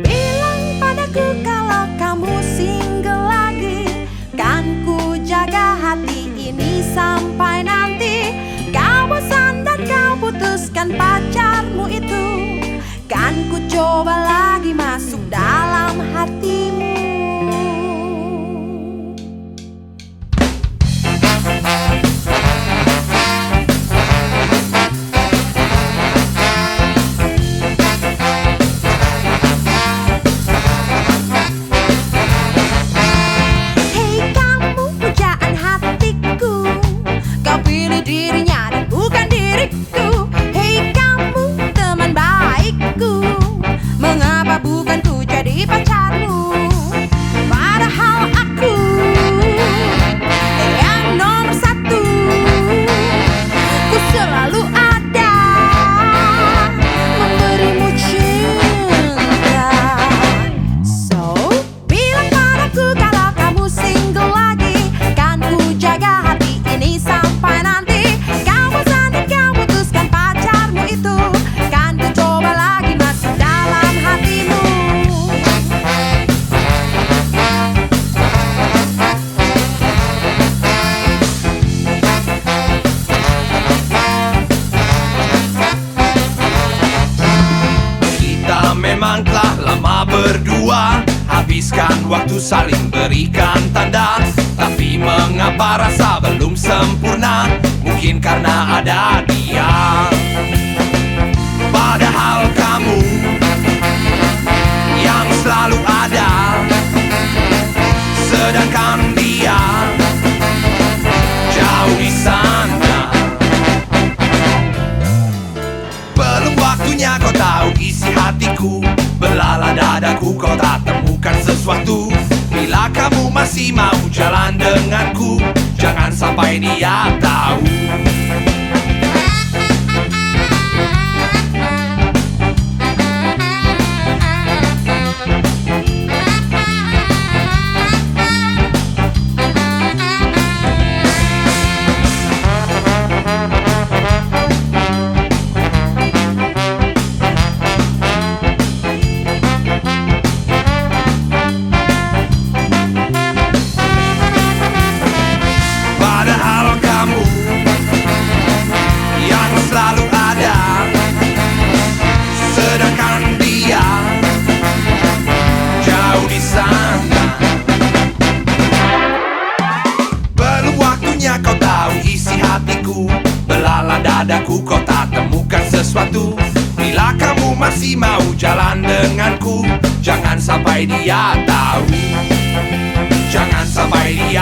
Ew. Habiskan waktu saling berikan tanda. Tapi mengapa rasa belum sempurna? Mungkin karena ada dia. Padahal kamu Yang selalu ada. Sedangkan dia Jauh di sana. Belum waktunya kau tahu isi hatiku. Belala dadaku kau tak sesuatu Bila kamu masih mau jalan denganku Jangan sampai dia waktunya kau tahu isi hatiku. Belala dadaku kau tak temukan sesuatu. Bila kamu masih mau jalan denganku Jangan sampai dia tahu. Jangan sampai dia